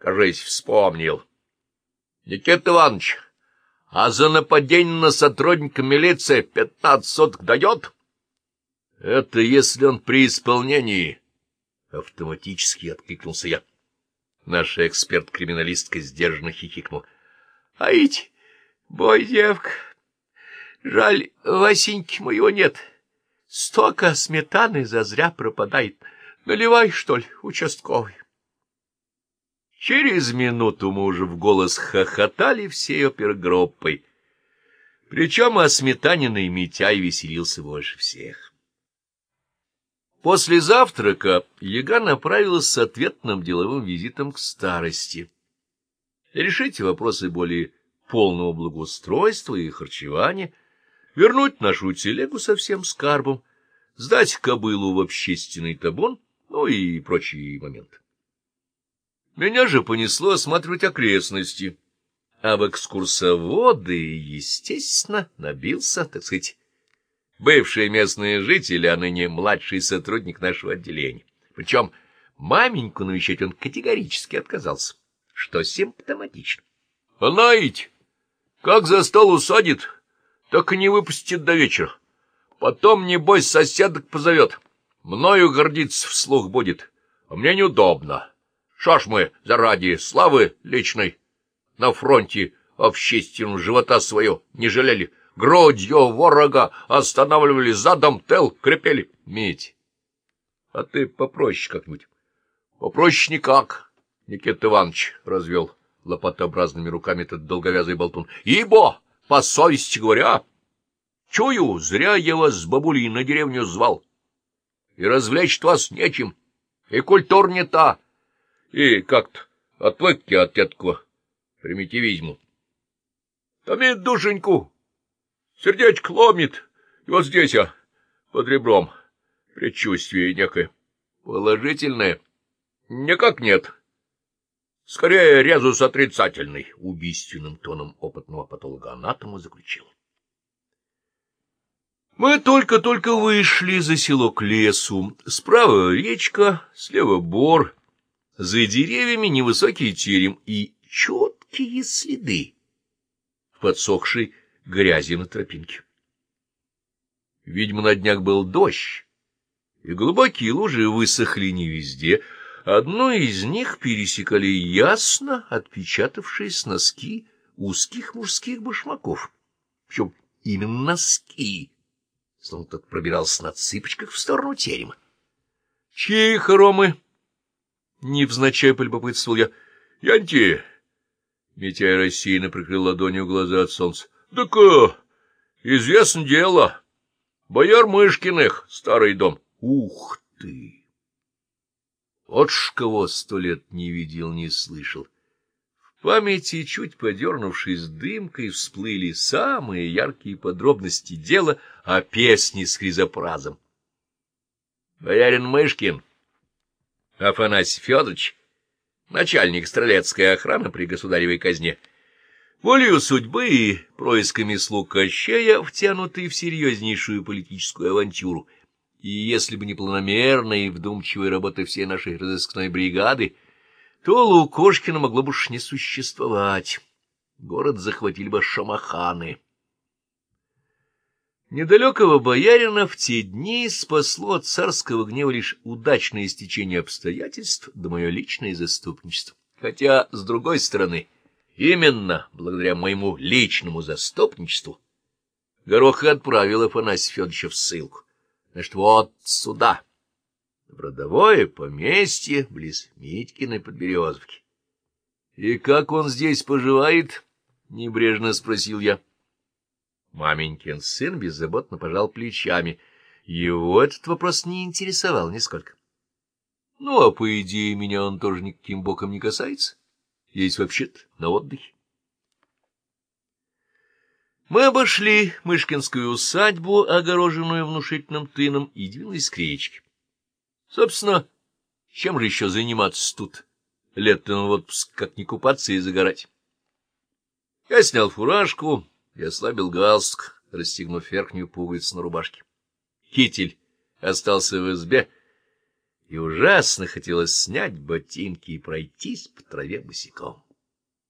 кажись, вспомнил. Никита Иванович, а за нападение на сотрудника милиции пятнадцать соток дает? Это если он при исполнении. Автоматически откликнулся я. Наша эксперт-криминалистка сдержанно хихикнула. — А ведь, бой, девка, жаль, Васеньки моего нет. Столько сметаны зазря пропадает. Наливай, что ли, участковый. Через минуту мы уже в голос хохотали всей опергруппой. Причем осметаненный Митяй веселился больше всех. После завтрака Яга направилась с ответным деловым визитом к старости. Решить вопросы более полного благоустройства и харчевания, вернуть нашу телегу со всем скарбом, сдать кобылу в общественный табун, ну и прочие моменты. Меня же понесло осматривать окрестности, а в экскурсоводы, естественно, набился, так сказать, бывший местный житель, а ныне младший сотрудник нашего отделения. Причем маменьку навещать он категорически отказался, что симптоматично. Она ведь, как за стол усадит, так и не выпустит до вечера. Потом, небось, соседок позовет. Мною гордиться вслух будет, а мне неудобно. Шо ж мы заради славы личной на фронте общественного живота свое не жалели, грудью ворога останавливали, задом тел крепели. Медь, а ты попроще как-нибудь. Попроще никак, Никита Иванович развел лопатообразными руками этот долговязый болтун. Ибо, по совести говоря, чую, зря я вас с бабулей на деревню звал. И развлечь вас нечем, и культур не та, и как-то отвыкли от этого примитивизму. Томит душеньку, сердечко ломит, и вот здесь, а, под ребром, предчувствие некое. Положительное? Никак нет. Скорее, резус отрицательный, убийственным тоном опытного патологоанатома заключил. Мы только-только вышли за село к лесу. Справа речка, слева бор, за деревьями невысокий терем и четкие следы подсохшей грязи на тропинке. Видимо, на днях был дождь, и глубокие лужи высохли не везде. Одну из них пересекали ясно отпечатавшиеся носки узких мужских башмаков. Причем именно носки, словно тот пробирался на цыпочках в сторону терема. — Чьи хоромы? Невзначай полюбопытствовал я. — Янти! Митяй рассеянно прикрыл ладонью глаза от солнца. — Так, э, известно дело. Бояр Мышкиных, старый дом. Ух ты! Вот ж кого сто лет не видел, не слышал. В памяти, чуть подернувшись дымкой, всплыли самые яркие подробности дела о песне с хризопразом. Боярин Мышкин Афанасий Федорович, начальник стрелецкой охраны при государевой казне, волею судьбы и происками слуг Кощея, втянутый в серьезнейшую политическую авантюру, и если бы не планомерная и вдумчивая работа всей нашей разыскной бригады, то Лукошкина могло бы уж не существовать. Город захватили бы шамаханы. Недалекого боярина в те дни спасло от царского гнева лишь удачное стечение обстоятельств да мое личное заступничество. Хотя, с другой стороны, именно благодаря моему личному заступничеству Горох и отправил Афанасия Федоровича в ссылку. Значит, вот сюда, в родовое поместье близ Митькиной подберезовки. — И как он здесь поживает? — небрежно спросил я. Маменькин сын беззаботно пожал плечами. Его этот вопрос не интересовал нисколько. Ну, а по идее, меня он тоже никаким боком не касается. Есть вообще-то на отдыхе. Мы обошли Мышкинскую усадьбу, огороженную внушительным тыном, и двинулись к речке. Собственно, чем же еще заниматься тут? Летом в отпуск как не купаться и загорать. Я снял фуражку, и ослабил галстук, расстегнув верхнюю пуговицу на рубашке. Китель остался в избе, и ужасно хотелось снять ботинки и пройтись по траве босиком.